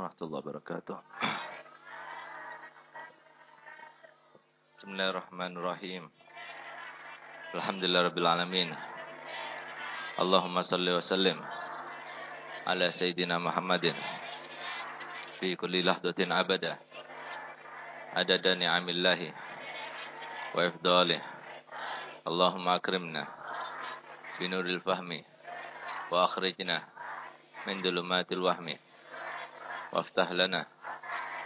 ورحمة الله وبركاته. بسم الله الرحمن الرحيم الحمد لله رب العالمين اللهم صل وسلم على سيدنا محمد في كل لحظة أبدا عدد نعم الله وإفضاله اللهم أكرمنا بنور الفهم وأخرجنا من ظلمات الوهم وافتح لنا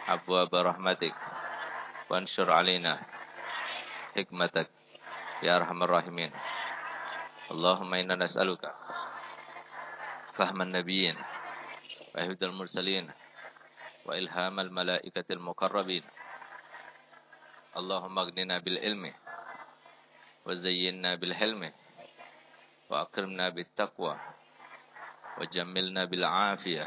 أبواب رحمتك وانشر علينا حكمتك يا أرحم الراحمين. اللهم إنا نسألك فهم النبيين وهدى المرسلين وإلهام الملائكة المقربين. اللهم اغننا بالعلم وزينا بالحلم وأكرمنا بالتقوى وجملنا بالعافية.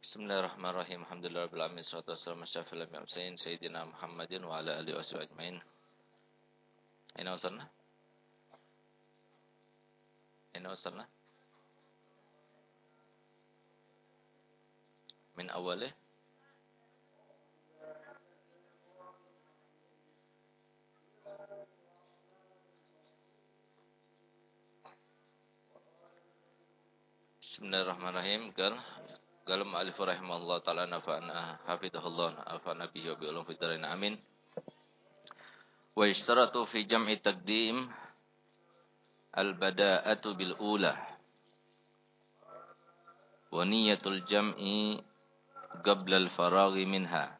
Bismillahirrahmanirrahim. Alhamdulillah rabbil alamin. Salatu wassalamu ala asyrafil anbiya'i sayyidina Muhammadin wa ala alihi washabihi ajmain. Aina wasalna? Aina wasalna? Min awalih Bismillahirrahmanirrahim. Kan Qala ma'alif rahimahullah ta'ala nafa'ana hafidahullah nafa'ana bihi wa bi'ulum fitarain amin. Wa ishtaratu fi jam'i taqdim al-bada'atu bil ula. Wa niyatul jam'i qabla al-faraghi minha.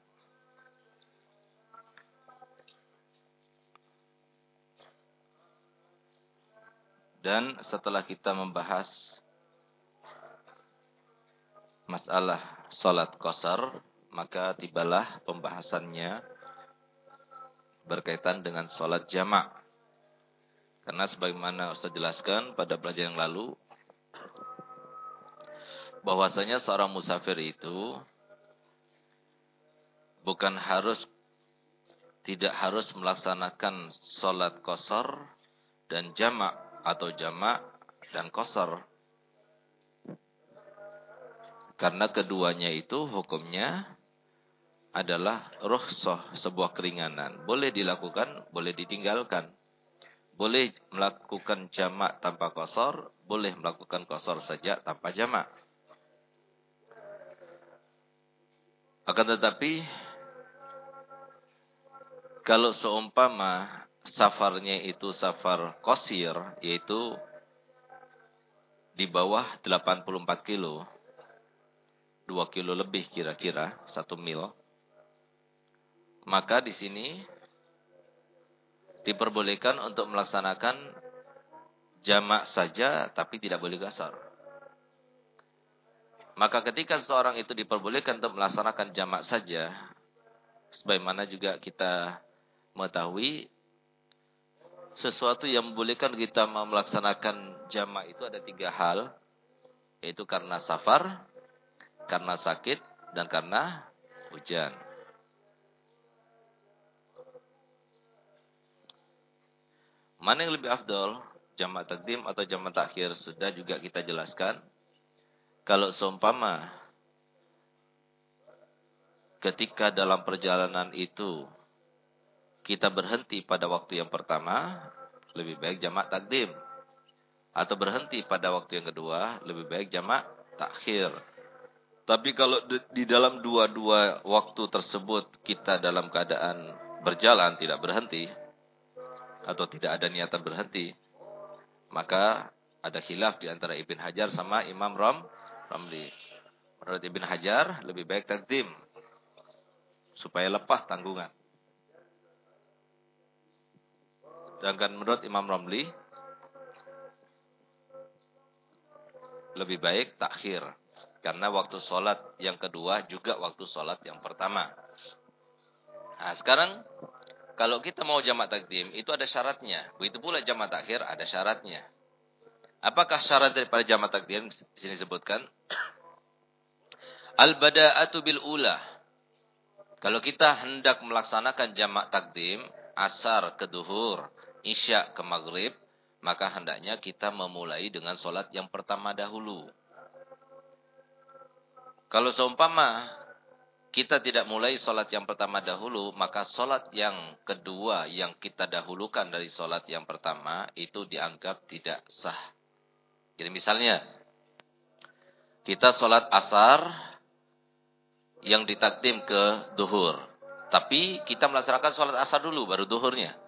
Dan setelah kita membahas masalah salat qasar, maka tibalah pembahasannya berkaitan dengan salat jamak. Karena sebagaimana Ustaz jelaskan pada pelajaran yang lalu, bahwasanya seorang musafir itu bukan harus tidak harus melaksanakan salat qasar dan jamak atau jamak dan qasar karena keduanya itu hukumnya adalah rukhsah, sebuah keringanan. Boleh dilakukan, boleh ditinggalkan. Boleh melakukan jamak tanpa kosor, boleh melakukan kosor saja tanpa jamak. Akan tetapi, kalau seumpama safarnya itu safar kosir, yaitu di bawah 84 kilo, 2 kilo lebih kira-kira, 1 mil. Maka di sini diperbolehkan untuk melaksanakan jamak saja tapi tidak boleh gasar. Maka ketika seorang itu diperbolehkan untuk melaksanakan jamak saja, sebagaimana juga kita mengetahui sesuatu yang membolehkan kita melaksanakan jamak itu ada tiga hal, yaitu karena safar, karena sakit dan karena hujan. Mana yang lebih afdol? Jamak takdim atau jamak takhir? Sudah juga kita jelaskan. Kalau seumpama ketika dalam perjalanan itu kita berhenti pada waktu yang pertama, lebih baik jamak takdim. Atau berhenti pada waktu yang kedua, lebih baik jamak takhir. Tapi kalau di dalam dua-dua waktu tersebut kita dalam keadaan berjalan tidak berhenti atau tidak ada niatan berhenti, maka ada khilaf di antara Ibn Hajar sama Imam Ram Ramli. Menurut Ibn Hajar lebih baik takdim supaya lepas tanggungan. Sedangkan menurut Imam Ramli lebih baik takhir Karena waktu sholat yang kedua juga waktu sholat yang pertama. Nah, sekarang kalau kita mau jamak takdim itu ada syaratnya. Begitu pula jamak takhir ada syaratnya. Apakah syarat daripada jamak takdim? Di sini disebutkan al-bada'atu bil ula. Kalau kita hendak melaksanakan jamak takdim, asar ke duhur, isya ke maghrib, maka hendaknya kita memulai dengan solat yang pertama dahulu. Kalau seumpama kita tidak mulai solat yang pertama dahulu, maka solat yang kedua yang kita dahulukan dari solat yang pertama itu dianggap tidak sah. Jadi misalnya, kita solat asar yang ditakdim ke duhur. Tapi kita melaksanakan solat asar dulu, baru duhurnya.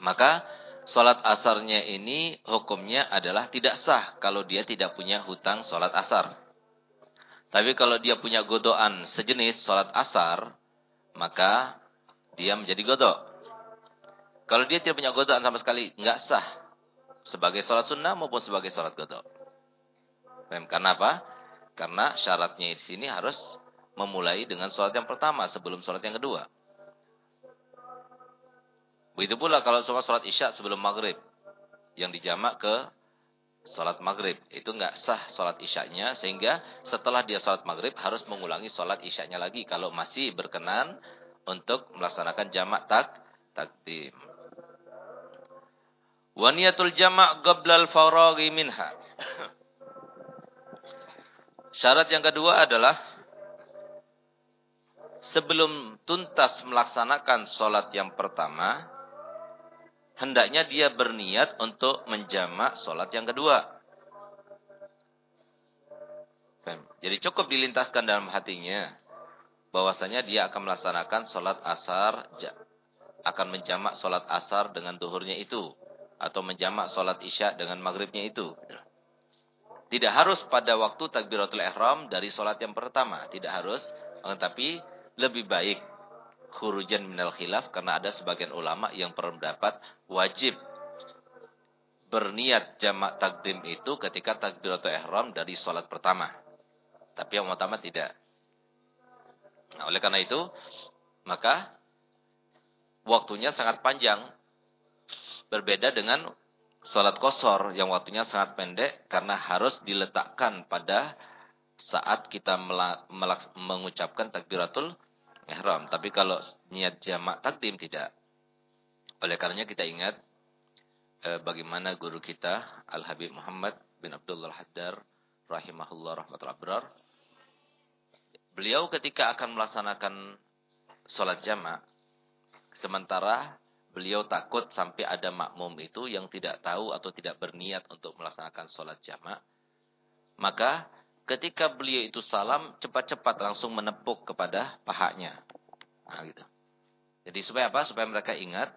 Maka solat asarnya ini hukumnya adalah tidak sah kalau dia tidak punya hutang solat asar. Tapi kalau dia punya godoan sejenis sholat asar, maka dia menjadi godok. Kalau dia tidak punya godoan sama sekali, nggak sah. Sebagai sholat sunnah maupun sebagai sholat godok. Karena apa? Karena syaratnya di sini harus memulai dengan sholat yang pertama sebelum sholat yang kedua. Begitu pula kalau sholat isya sebelum maghrib. Yang dijamak ke sholat maghrib. Itu nggak sah sholat isyaknya. Sehingga setelah dia sholat maghrib harus mengulangi sholat isyaknya lagi. Kalau masih berkenan untuk melaksanakan jamak tak takdim. Waniyatul jamak gablal faraghi minha. Syarat yang kedua adalah sebelum tuntas melaksanakan sholat yang pertama, hendaknya dia berniat untuk menjamak sholat yang kedua. Jadi cukup dilintaskan dalam hatinya bahwasanya dia akan melaksanakan sholat asar, akan menjamak sholat asar dengan duhurnya itu, atau menjamak sholat isya dengan maghribnya itu. Tidak harus pada waktu takbiratul ihram dari sholat yang pertama, tidak harus, tetapi lebih baik khurujan minal khilaf karena ada sebagian ulama yang berpendapat wajib berniat jamak takdim itu ketika takbiratul ihram dari sholat pertama. Tapi yang utama tidak. Nah, oleh karena itu, maka waktunya sangat panjang. Berbeda dengan sholat kosor yang waktunya sangat pendek karena harus diletakkan pada saat kita mengucapkan takbiratul ihram. Tapi kalau niat jamak takdim tidak. Oleh karenanya kita ingat eh, bagaimana guru kita Al-Habib Muhammad bin Abdullah Haddar rahimahullah rahmatullah abrar. Beliau ketika akan melaksanakan sholat jamak, sementara beliau takut sampai ada makmum itu yang tidak tahu atau tidak berniat untuk melaksanakan sholat jamak, maka ketika beliau itu salam, cepat-cepat langsung menepuk kepada pahanya. Nah, gitu. Jadi supaya apa? Supaya mereka ingat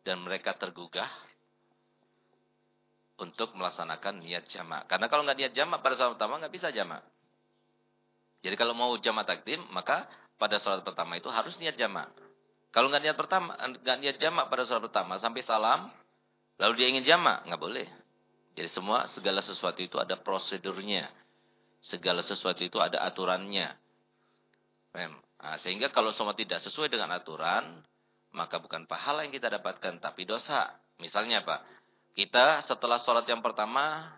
dan mereka tergugah untuk melaksanakan niat jamak. Karena kalau nggak niat jamak pada salat pertama nggak bisa jamak. Jadi kalau mau jamak takdim, maka pada salat pertama itu harus niat jamak. Kalau nggak niat pertama, nggak niat jamak pada salat pertama sampai salam, lalu dia ingin jamak, nggak boleh. Jadi semua segala sesuatu itu ada prosedurnya. Segala sesuatu itu ada aturannya. Nah, sehingga kalau semua tidak sesuai dengan aturan, maka bukan pahala yang kita dapatkan, tapi dosa. Misalnya apa? Kita setelah sholat yang pertama,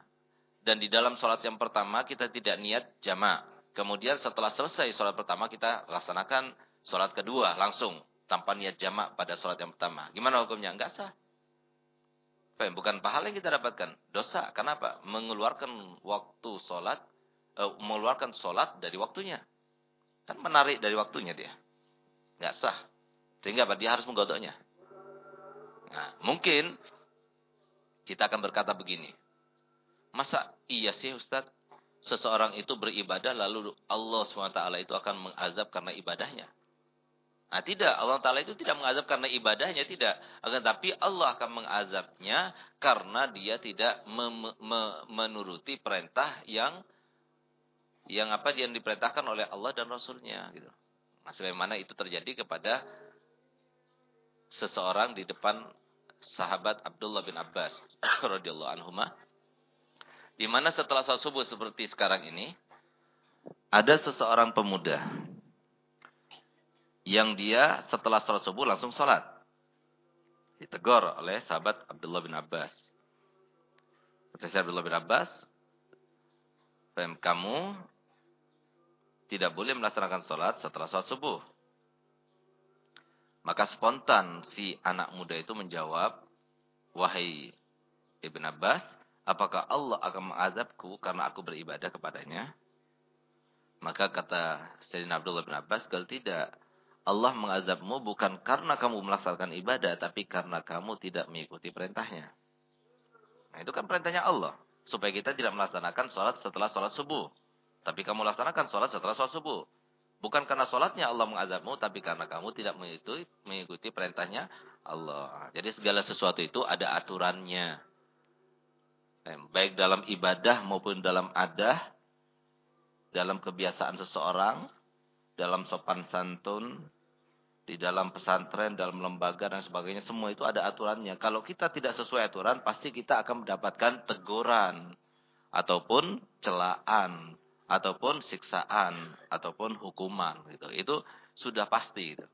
dan di dalam sholat yang pertama kita tidak niat jamaah. Kemudian setelah selesai sholat pertama kita laksanakan sholat kedua langsung. Tanpa niat jamaah pada sholat yang pertama. Gimana hukumnya? Enggak sah. Bukan pahala yang kita dapatkan. Dosa. Kenapa? Mengeluarkan waktu sholat uh, mengeluarkan sholat dari waktunya. Kan menarik dari waktunya dia. Nggak sah. Sehingga? Dia harus menggodoknya. Nah, mungkin kita akan berkata begini. Masa iya sih Ustaz? Seseorang itu beribadah lalu Allah SWT itu akan mengazab karena ibadahnya. Nah, tidak. Allah Ta'ala itu tidak mengazab karena ibadahnya, tidak. Tapi Allah akan mengazabnya karena dia tidak menuruti perintah yang yang apa yang diperintahkan oleh Allah dan Rasulnya gitu. Nah, sebagaimana itu terjadi kepada seseorang di depan sahabat Abdullah bin Abbas radhiyallahu anhuma Di mana setelah sholat subuh seperti sekarang ini, ada seseorang pemuda yang dia setelah sholat subuh langsung sholat. Ditegur oleh sahabat Abdullah bin Abbas. Kata Abdullah bin Abbas, kamu tidak boleh melaksanakan sholat setelah sholat subuh. Maka spontan si anak muda itu menjawab, Wahai Ibn Abbas, apakah Allah akan mengazabku karena aku beribadah kepadanya? Maka kata Sayyidina Abdullah bin Abbas, kalau tidak, Allah mengazabmu bukan karena kamu melaksanakan ibadah, tapi karena kamu tidak mengikuti perintahnya. Nah itu kan perintahnya Allah. Supaya kita tidak melaksanakan sholat setelah sholat subuh. Tapi kamu laksanakan sholat setelah sholat subuh. Bukan karena sholatnya Allah mengazabmu, tapi karena kamu tidak mengikuti, mengikuti perintahnya Allah. Jadi segala sesuatu itu ada aturannya. Eh, baik dalam ibadah maupun dalam adah, dalam kebiasaan seseorang, dalam sopan santun, di dalam pesantren, dalam lembaga dan sebagainya, semua itu ada aturannya. Kalau kita tidak sesuai aturan, pasti kita akan mendapatkan teguran ataupun celaan ataupun siksaan ataupun hukuman gitu. Itu sudah pasti gitu.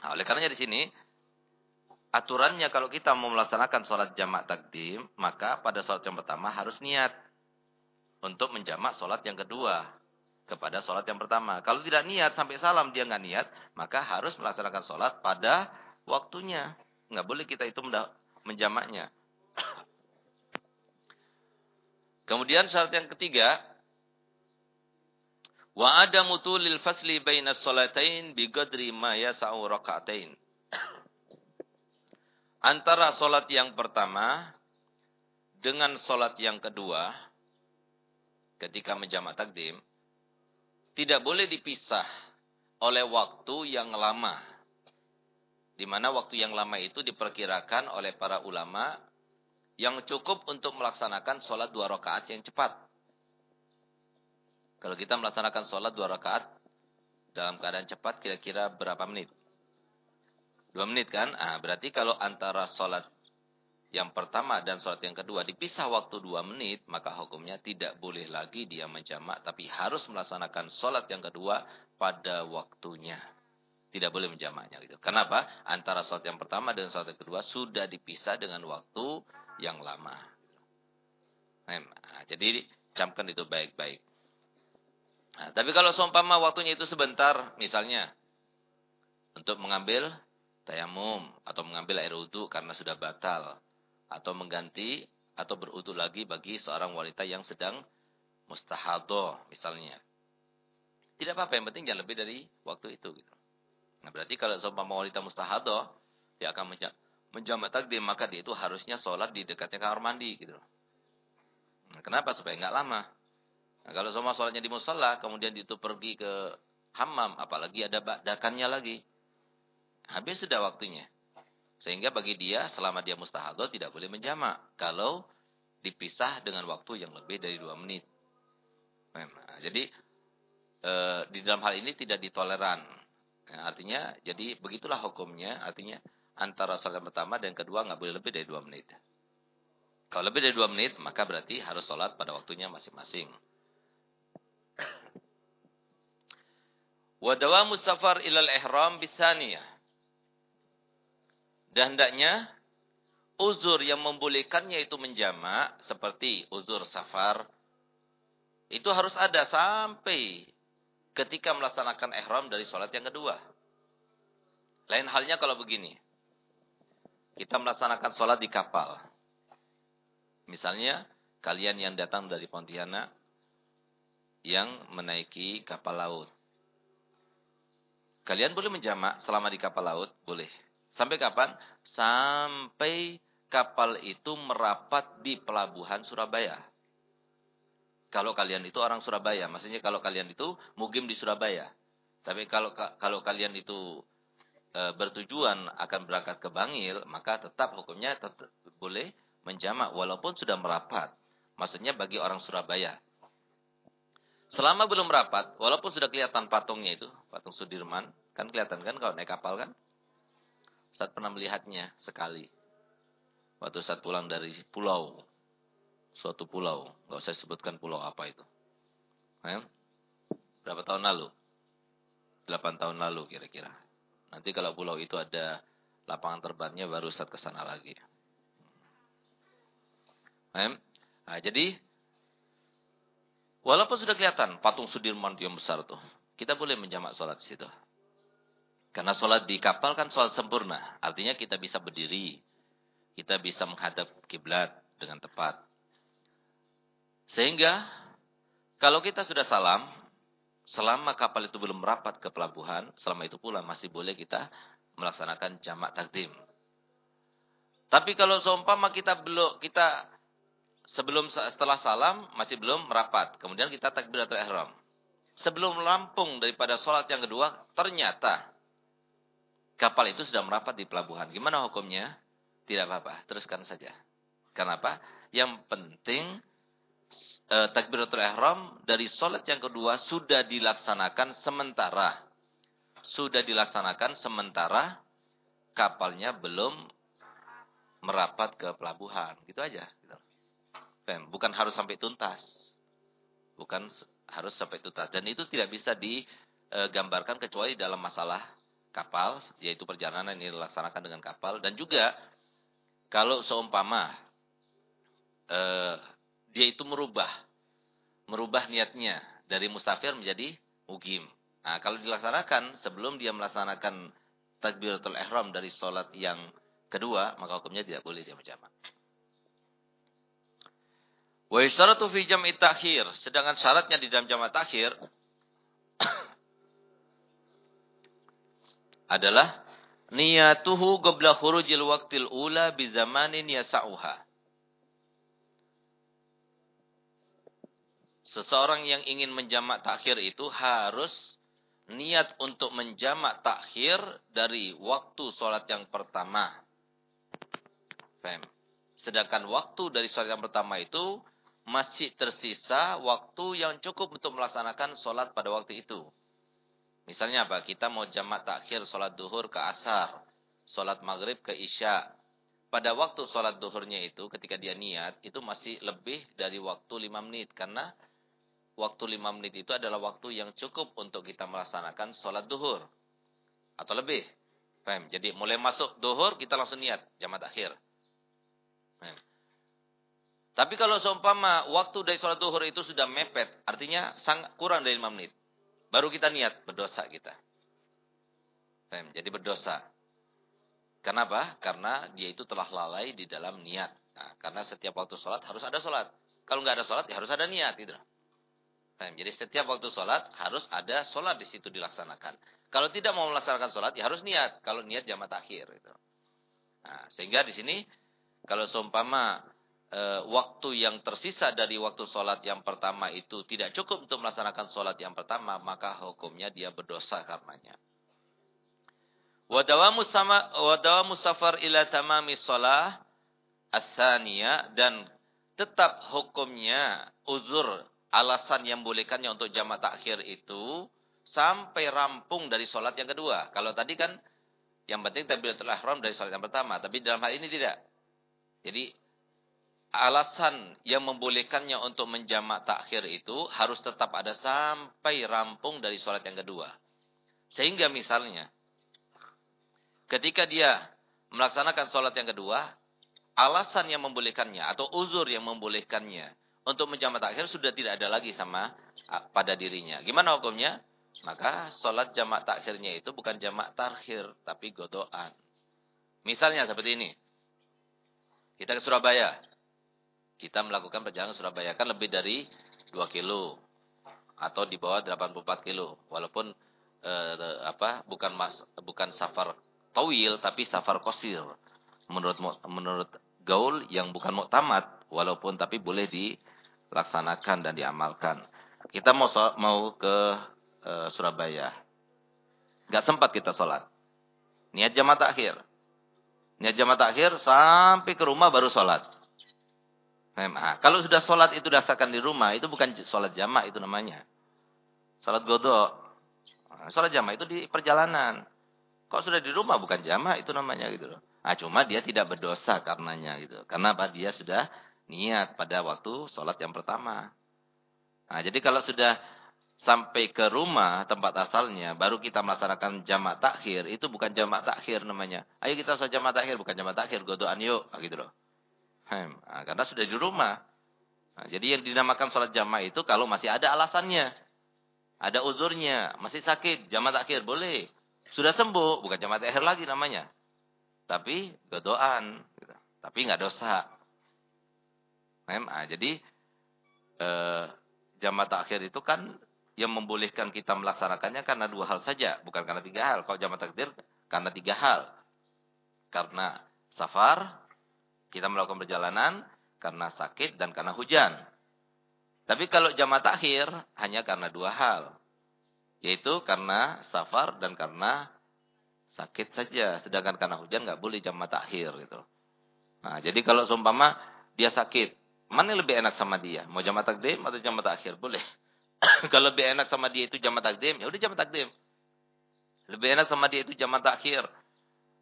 Nah, oleh karenanya di sini aturannya kalau kita mau melaksanakan sholat jamak takdim, maka pada sholat yang pertama harus niat untuk menjamak sholat yang kedua kepada sholat yang pertama. Kalau tidak niat sampai salam dia nggak niat, maka harus melaksanakan sholat pada waktunya. Nggak boleh kita itu menjamaknya. Kemudian syarat yang ketiga, Wa adamu tulil fasli baina salatain biqadri ma yasa'u raka'atain. Antara solat yang pertama dengan solat yang kedua ketika menjamak takdim tidak boleh dipisah oleh waktu yang lama. Di mana waktu yang lama itu diperkirakan oleh para ulama yang cukup untuk melaksanakan solat dua rakaat yang cepat. Kalau kita melaksanakan sholat dua rakaat dalam keadaan cepat kira-kira berapa menit? Dua menit kan? Ah, berarti kalau antara sholat yang pertama dan sholat yang kedua dipisah waktu dua menit, maka hukumnya tidak boleh lagi dia menjamak, tapi harus melaksanakan sholat yang kedua pada waktunya. Tidak boleh menjamaknya. Gitu. Kenapa? Antara sholat yang pertama dan sholat yang kedua sudah dipisah dengan waktu yang lama. Nah, jadi camkan itu baik-baik. Nah, tapi kalau seumpama waktunya itu sebentar, misalnya untuk mengambil tayamum atau mengambil air wudhu karena sudah batal atau mengganti atau berwudhu lagi bagi seorang wanita yang sedang mustahadoh misalnya. Tidak apa-apa, yang penting jangan lebih dari waktu itu. Gitu. Nah berarti kalau seumpama wanita mustahadoh, dia akan menjamak takdim, maka dia itu harusnya sholat di dekatnya kamar mandi. gitu. Nah, kenapa? Supaya nggak lama. Nah, kalau semua sholatnya di musola, kemudian itu pergi ke hammam, apalagi ada badakannya lagi. Habis sudah waktunya. Sehingga bagi dia, selama dia mustahadah, tidak boleh menjamak. Kalau dipisah dengan waktu yang lebih dari dua menit. Nah, jadi, e, di dalam hal ini tidak ditoleran. Nah, artinya, jadi begitulah hukumnya. Artinya, antara sholat pertama dan kedua nggak boleh lebih dari dua menit. Kalau lebih dari dua menit, maka berarti harus sholat pada waktunya masing-masing. Wa dawamu safar ilal ihram bisaniyah. Dan hendaknya uzur yang membolehkannya itu menjamak seperti uzur safar itu harus ada sampai ketika melaksanakan ihram dari sholat yang kedua. Lain halnya kalau begini. Kita melaksanakan sholat di kapal. Misalnya, kalian yang datang dari Pontianak, yang menaiki kapal laut. Kalian boleh menjamak selama di kapal laut? Boleh. Sampai kapan? Sampai kapal itu merapat di pelabuhan Surabaya. Kalau kalian itu orang Surabaya, maksudnya kalau kalian itu mugim di Surabaya. Tapi kalau kalau kalian itu e, bertujuan akan berangkat ke Bangil, maka tetap hukumnya tetap boleh menjamak walaupun sudah merapat. Maksudnya bagi orang Surabaya. Selama belum rapat, walaupun sudah kelihatan patungnya itu, patung Sudirman, kan kelihatan kan kalau naik kapal kan? Saat pernah melihatnya sekali. Waktu saat pulang dari pulau. suatu pulau. Nggak usah sebutkan pulau apa itu. Eh? Berapa tahun lalu? 8 tahun lalu kira-kira. Nanti kalau pulau itu ada lapangan terbangnya baru saat ke sana lagi. Eh? Nah, jadi walaupun sudah kelihatan patung Sudirman yang besar tuh, kita boleh menjamak sholat di situ. Karena sholat di kapal kan sholat sempurna. Artinya kita bisa berdiri. Kita bisa menghadap kiblat dengan tepat. Sehingga kalau kita sudah salam, selama kapal itu belum merapat ke pelabuhan, selama itu pula masih boleh kita melaksanakan jamak takdim. Tapi kalau seumpama kita belum kita sebelum setelah salam masih belum merapat, kemudian kita takbiratul ihram. Sebelum lampung daripada sholat yang kedua, ternyata kapal itu sudah merapat di pelabuhan. Gimana hukumnya? Tidak apa-apa, teruskan saja. Kenapa? Yang penting e, takbiratul ihram dari solat yang kedua sudah dilaksanakan sementara. Sudah dilaksanakan sementara kapalnya belum merapat ke pelabuhan. Gitu aja. Gitu. Bukan harus sampai tuntas. Bukan harus sampai tuntas. Dan itu tidak bisa digambarkan kecuali dalam masalah kapal. Yaitu perjalanan ini dilaksanakan dengan kapal. Dan juga kalau seumpama eh, dia itu merubah merubah niatnya dari musafir menjadi mukim. Nah, kalau dilaksanakan sebelum dia melaksanakan takbiratul ihram dari sholat yang kedua, maka hukumnya tidak boleh dia berjamaah. Wa isyaratu fi jam'i takhir, sedangkan syaratnya di dalam jamaah takhir adalah niyatuhu qabla khurujil waqtil ula bi zamanin yasa'uha. Seseorang yang ingin menjamak takhir itu harus niat untuk menjamak takhir dari waktu sholat yang pertama. Fem. Sedangkan waktu dari sholat yang pertama itu masih tersisa waktu yang cukup untuk melaksanakan sholat pada waktu itu. Misalnya apa? Kita mau jamak takhir sholat duhur ke asar. Sholat maghrib ke isya. Pada waktu sholat duhurnya itu ketika dia niat itu masih lebih dari waktu lima menit. Karena waktu lima menit itu adalah waktu yang cukup untuk kita melaksanakan sholat duhur. Atau lebih. Jadi mulai masuk duhur kita langsung niat. Jamaat akhir. Paham? Tapi kalau seumpama waktu dari sholat duhur itu sudah mepet. Artinya sangat kurang dari lima menit. Baru kita niat. Berdosa kita. Jadi berdosa. Kenapa? Karena dia itu telah lalai di dalam niat. Nah, karena setiap waktu sholat harus ada sholat. Kalau nggak ada sholat ya harus ada niat. Gitu. Jadi setiap waktu sholat harus ada sholat di situ dilaksanakan. Kalau tidak mau melaksanakan sholat ya harus niat. Kalau niat jamaah takhir. Gitu. Nah, sehingga di sini kalau seumpama e, waktu yang tersisa dari waktu sholat yang pertama itu tidak cukup untuk melaksanakan sholat yang pertama, maka hukumnya dia berdosa karenanya. Wadawamu sama wadawamu safar ila tamami sholah asania dan tetap hukumnya uzur alasan yang bolehkannya untuk jamaah takhir itu sampai rampung dari sholat yang kedua. Kalau tadi kan yang penting takbiratul ihram dari sholat yang pertama, tapi dalam hal ini tidak. Jadi alasan yang membolehkannya untuk menjamak takhir itu harus tetap ada sampai rampung dari sholat yang kedua. Sehingga misalnya ketika dia melaksanakan sholat yang kedua, alasan yang membolehkannya atau uzur yang membolehkannya untuk menjamak takhir sudah tidak ada lagi sama pada dirinya. Gimana hukumnya? Maka sholat jamak takhirnya itu bukan jamak takhir, tapi godoan. Misalnya seperti ini. Kita ke Surabaya. Kita melakukan perjalanan Surabaya. Kan lebih dari 2 kilo. Atau di bawah 84 kilo. Walaupun eh, apa bukan mas, bukan safar tawil, tapi safar kosir. Menurut menurut gaul yang bukan muktamad. Walaupun tapi boleh di laksanakan dan diamalkan. Kita mau mau ke e, Surabaya. Gak sempat kita sholat. Niat jamaah takhir. Niat jamaah takhir sampai ke rumah baru sholat. Nah, kalau sudah sholat itu dasarkan di rumah, itu bukan sholat jamaah itu namanya. Sholat godok. Nah, sholat jamaah itu di perjalanan. Kok sudah di rumah bukan jamaah itu namanya gitu loh. Nah, cuma dia tidak berdosa karenanya gitu. Karena apa? Dia sudah niat pada waktu sholat yang pertama. Nah, jadi kalau sudah sampai ke rumah tempat asalnya, baru kita melaksanakan jamak takhir, itu bukan jamak takhir namanya. Ayo kita sholat jamak takhir, bukan jamak takhir, godoan yuk, nah, gitu loh. Nah, karena sudah di rumah. Nah, jadi yang dinamakan sholat jamak itu kalau masih ada alasannya. Ada uzurnya, masih sakit, jamak takhir, boleh. Sudah sembuh, bukan jamak takhir lagi namanya. Tapi godoan. Gitu. Tapi nggak dosa. Nah, jadi eh, jamak takhir itu kan yang membolehkan kita melaksanakannya karena dua hal saja, bukan karena tiga hal. Kalau jamak takdir karena tiga hal. Karena safar, kita melakukan perjalanan, karena sakit dan karena hujan. Tapi kalau jamak takhir hanya karena dua hal. Yaitu karena safar dan karena sakit saja. Sedangkan karena hujan nggak boleh jamak takhir gitu. Nah, jadi kalau seumpama dia sakit, mana yang lebih enak sama dia? Mau jamak takdim atau jamak takhir? Boleh. Kalau lebih enak sama dia itu jamak takdim, ya udah jamak takdim. Lebih enak sama dia itu jamak takhir.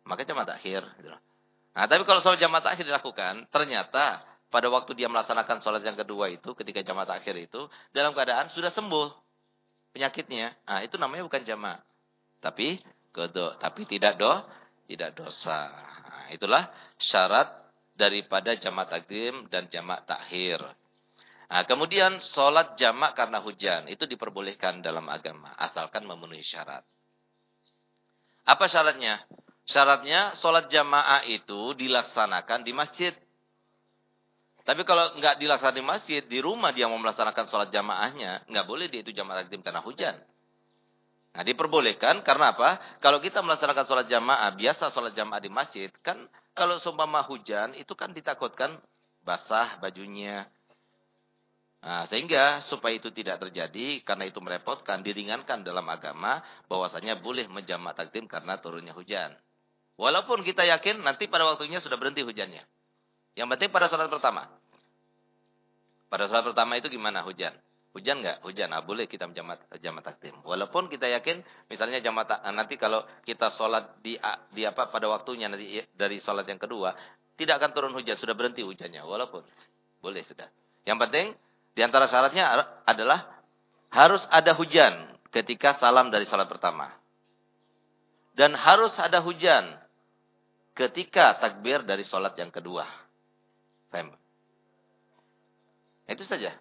Maka jamak takhir. Gitu. Nah, tapi kalau soal jamak takhir dilakukan, ternyata pada waktu dia melaksanakan sholat yang kedua itu, ketika jamak takhir itu, dalam keadaan sudah sembuh penyakitnya. Nah, itu namanya bukan jamak. Tapi, kedo, tapi tidak do, tidak dosa. Nah, itulah syarat daripada jamak takdim dan jamak takhir. Nah, kemudian sholat jamak karena hujan. Itu diperbolehkan dalam agama. Asalkan memenuhi syarat. Apa syaratnya? Syaratnya sholat jamaah itu dilaksanakan di masjid. Tapi kalau nggak dilaksanakan di masjid, di rumah dia mau melaksanakan sholat jamaahnya, nggak boleh dia itu jamaah takdim karena hujan. Nah, diperbolehkan karena apa? Kalau kita melaksanakan sholat jamaah, biasa sholat jamaah di masjid, kan kalau seumpama hujan, itu kan ditakutkan basah bajunya, Nah, sehingga supaya itu tidak terjadi, karena itu merepotkan, diringankan dalam agama, bahwasanya boleh menjamak takdim karena turunnya hujan. Walaupun kita yakin nanti pada waktunya sudah berhenti hujannya. Yang penting pada salat pertama. Pada salat pertama itu gimana hujan? Hujan nggak? Hujan. Nah, boleh kita menjamak jamak takdim. Walaupun kita yakin, misalnya jamak nanti kalau kita sholat di, di apa pada waktunya nanti dari sholat yang kedua, tidak akan turun hujan, sudah berhenti hujannya. Walaupun boleh sudah. Yang penting di antara syaratnya adalah harus ada hujan ketika salam dari salat pertama. Dan harus ada hujan ketika takbir dari salat yang kedua. Fem. Itu saja.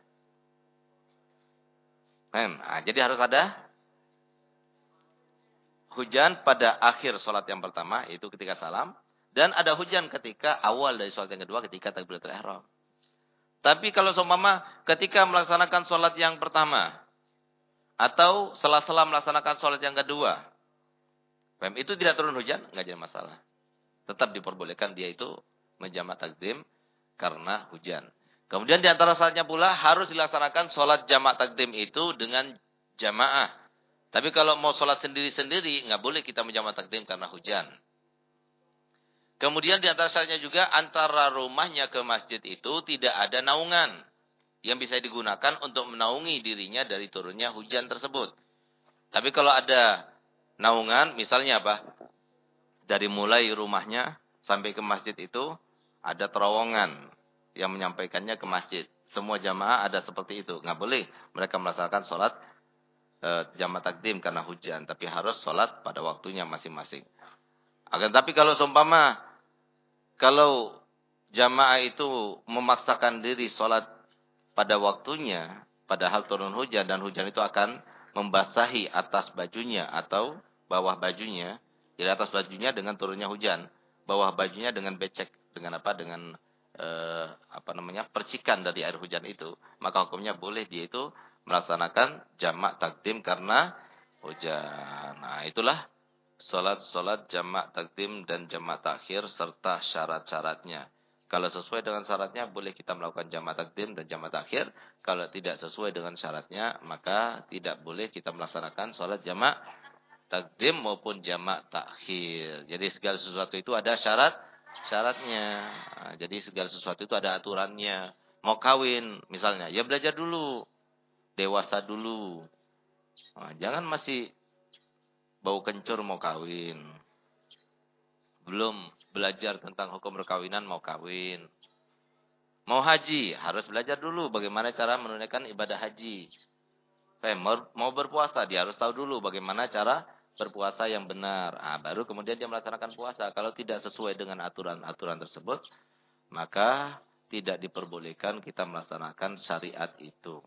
Fem. Nah, jadi harus ada hujan pada akhir salat yang pertama, itu ketika salam. Dan ada hujan ketika awal dari salat yang kedua, ketika takbiratul ihram. Tapi kalau seumpama ketika melaksanakan sholat yang pertama. Atau setelah-setelah melaksanakan sholat yang kedua. Itu tidak turun hujan, nggak jadi masalah. Tetap diperbolehkan dia itu menjamak takdim karena hujan. Kemudian di antara salatnya pula harus dilaksanakan sholat jamak takdim itu dengan jamaah. Tapi kalau mau sholat sendiri-sendiri, nggak boleh kita menjamak takdim karena hujan. Kemudian di antara syaratnya juga antara rumahnya ke masjid itu tidak ada naungan yang bisa digunakan untuk menaungi dirinya dari turunnya hujan tersebut. Tapi kalau ada naungan, misalnya apa? Dari mulai rumahnya sampai ke masjid itu ada terowongan yang menyampaikannya ke masjid. Semua jamaah ada seperti itu. Nggak boleh mereka melaksanakan sholat e, jamaah takdim karena hujan. Tapi harus sholat pada waktunya masing-masing. Akan tapi kalau seumpama kalau jamaah itu memaksakan diri sholat pada waktunya, padahal turun hujan dan hujan itu akan membasahi atas bajunya atau bawah bajunya, jadi atas bajunya dengan turunnya hujan, bawah bajunya dengan becek, dengan apa? Dengan eh, apa namanya? percikan dari air hujan itu, maka hukumnya boleh dia itu melaksanakan jamak takdim karena hujan. Nah, itulah Salat-salat jamak takdim dan jamak takhir serta syarat-syaratnya. Kalau sesuai dengan syaratnya boleh kita melakukan jamak takdim dan jamak takhir. Kalau tidak sesuai dengan syaratnya maka tidak boleh kita melaksanakan salat jamak takdim maupun jamak takhir. Jadi segala sesuatu itu ada syarat syaratnya. Nah, jadi segala sesuatu itu ada aturannya. Mau kawin misalnya, ya belajar dulu. Dewasa dulu. Nah, jangan masih bau kencur mau kawin. Belum belajar tentang hukum perkawinan mau kawin. Mau haji, harus belajar dulu bagaimana cara menunaikan ibadah haji. Eh, mau berpuasa, dia harus tahu dulu bagaimana cara berpuasa yang benar. Ah, baru kemudian dia melaksanakan puasa. Kalau tidak sesuai dengan aturan-aturan tersebut, maka tidak diperbolehkan kita melaksanakan syariat itu.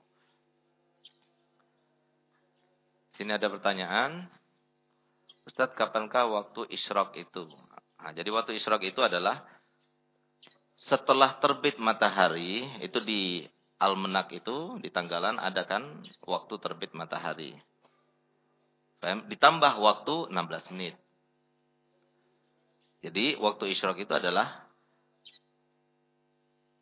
Sini ada pertanyaan. Ustadz, kapankah waktu isyrok itu? Nah, jadi waktu isyrok itu adalah setelah terbit matahari, itu di almenak itu, di tanggalan ada kan waktu terbit matahari. Ditambah waktu 16 menit. Jadi waktu isyrok itu adalah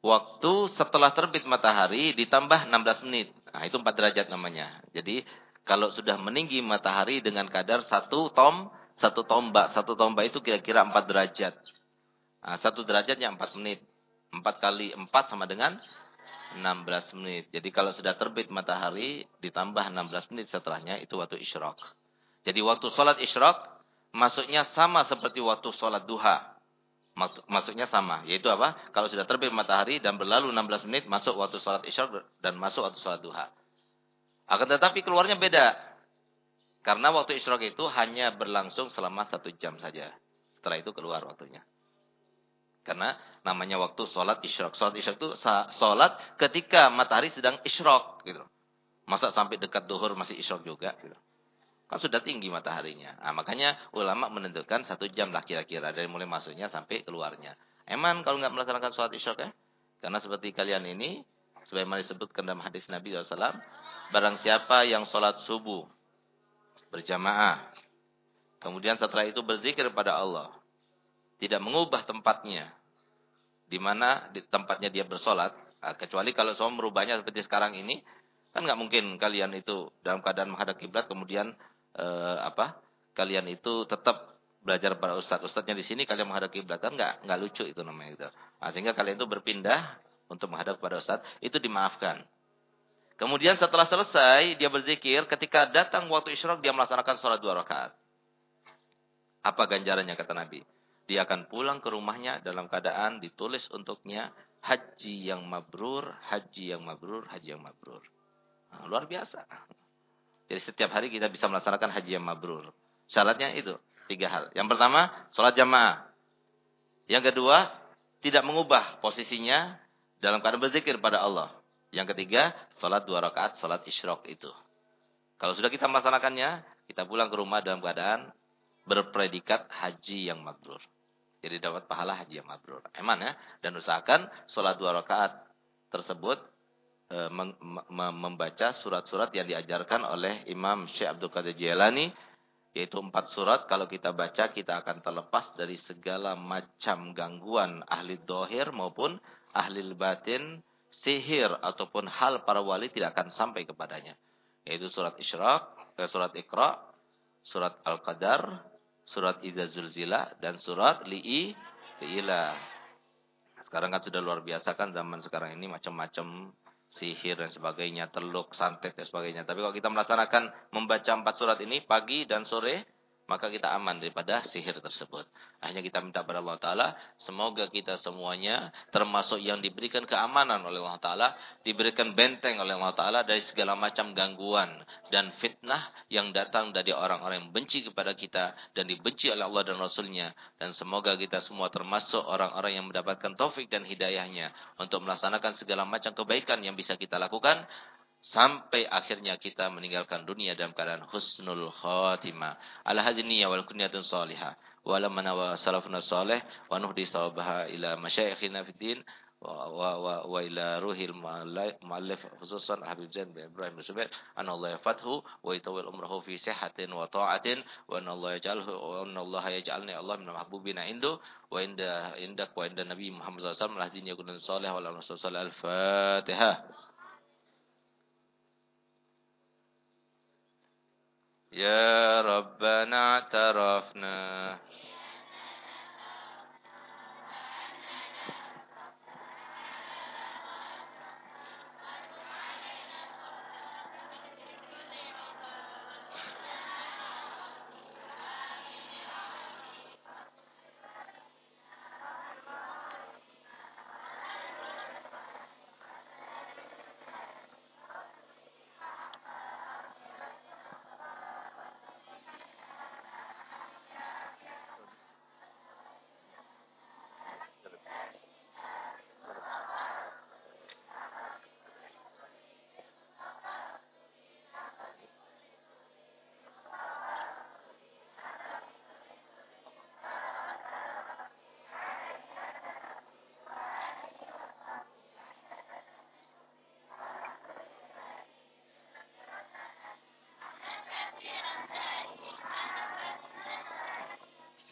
waktu setelah terbit matahari ditambah 16 menit. Nah, itu 4 derajat namanya. Jadi kalau sudah meninggi matahari dengan kadar satu tom, satu tombak. Satu tombak itu kira-kira 4 derajat. Nah, satu derajatnya 4 menit. 4 kali 4 sama dengan 16 menit. Jadi kalau sudah terbit matahari ditambah 16 menit setelahnya itu waktu isyrok. Jadi waktu sholat isyrok masuknya sama seperti waktu sholat duha. Masuknya sama. Yaitu apa? Kalau sudah terbit matahari dan berlalu 16 menit masuk waktu sholat isyrok dan masuk waktu sholat duha. Akan tetapi keluarnya beda. Karena waktu isyrok itu hanya berlangsung selama satu jam saja. Setelah itu keluar waktunya. Karena namanya waktu sholat isyrok. Sholat isyrok itu sholat ketika matahari sedang isyrok. Gitu. Masa sampai dekat duhur masih isyrok juga. Gitu. Kan sudah tinggi mataharinya. Nah, makanya ulama menentukan satu jam lah kira-kira. Dari mulai masuknya sampai keluarnya. Emang kalau nggak melaksanakan sholat isyrok ya? Karena seperti kalian ini. Sebagaimana disebutkan dalam hadis Nabi SAW. Barang siapa yang sholat subuh. Berjamaah. Kemudian setelah itu berzikir pada Allah. Tidak mengubah tempatnya. Di mana di tempatnya dia bersolat. Nah, kecuali kalau semua merubahnya seperti sekarang ini. Kan nggak mungkin kalian itu dalam keadaan menghadap kiblat kemudian eh, apa kalian itu tetap belajar para ustadz ustadznya di sini kalian menghadap kiblat kan nggak nggak lucu itu namanya itu nah, sehingga kalian itu berpindah untuk menghadap kepada ustadz itu dimaafkan. Kemudian setelah selesai dia berzikir ketika datang waktu isyrok dia melaksanakan sholat dua rakaat. Apa ganjarannya kata Nabi? Dia akan pulang ke rumahnya dalam keadaan ditulis untuknya haji yang mabrur haji yang mabrur haji yang mabrur. Nah, luar biasa jadi setiap hari kita bisa melaksanakan haji yang mabrur. Syaratnya itu tiga hal. Yang pertama, sholat jamaah. Yang kedua, tidak mengubah posisinya dalam keadaan berzikir pada Allah. Yang ketiga, sholat dua rakaat, sholat isyrok itu. Kalau sudah kita melaksanakannya, kita pulang ke rumah dalam keadaan berpredikat haji yang mabrur. Jadi dapat pahala haji yang mabrur. Eman ya. Dan usahakan sholat dua rakaat tersebut E, membaca surat-surat yang diajarkan oleh Imam Syekh Abdul Qadir Jailani yaitu empat surat kalau kita baca kita akan terlepas dari segala macam gangguan ahli dohir maupun ahli batin sihir ataupun hal para wali tidak akan sampai kepadanya yaitu surat Isyraq, eh, surat Iqra, surat Al-Qadar, surat Idza Zulzila dan surat Li'i. Sekarang kan sudah luar biasa kan zaman sekarang ini macam-macam sihir dan sebagainya, teluk, santet dan sebagainya. Tapi kalau kita melaksanakan membaca empat surat ini pagi dan sore, maka kita aman daripada sihir tersebut. Hanya kita minta kepada Allah Ta'ala, semoga kita semuanya, termasuk yang diberikan keamanan oleh Allah Ta'ala, diberikan benteng oleh Allah Ta'ala dari segala macam gangguan dan fitnah yang datang dari orang-orang yang benci kepada kita dan dibenci oleh Allah dan Rasulnya. Dan semoga kita semua termasuk orang-orang yang mendapatkan taufik dan hidayahnya untuk melaksanakan segala macam kebaikan yang bisa kita lakukan sampai akhirnya kita meninggalkan dunia dalam keadaan husnul khatimah. Ala hadhihi wal kunyatun salihah. Wa lamana wa salafuna salih wa nuhdi sawabaha ila masyayikhina fid din wa wa wa ila ruhil muallif khususan Habib Zain bin Ibrahim bin Zubair an Allah yafathu wa yatawil umrahu fi sihhatin wa ta'atin wa an Allah yaj'alhu wa an Allah yaj'alni Allah min mahbubina indu wa inda indak wa inda Nabi Muhammad sallallahu alaihi wasallam lahdin yakun salih wa al-fatihah يا ربنا اعترفنا.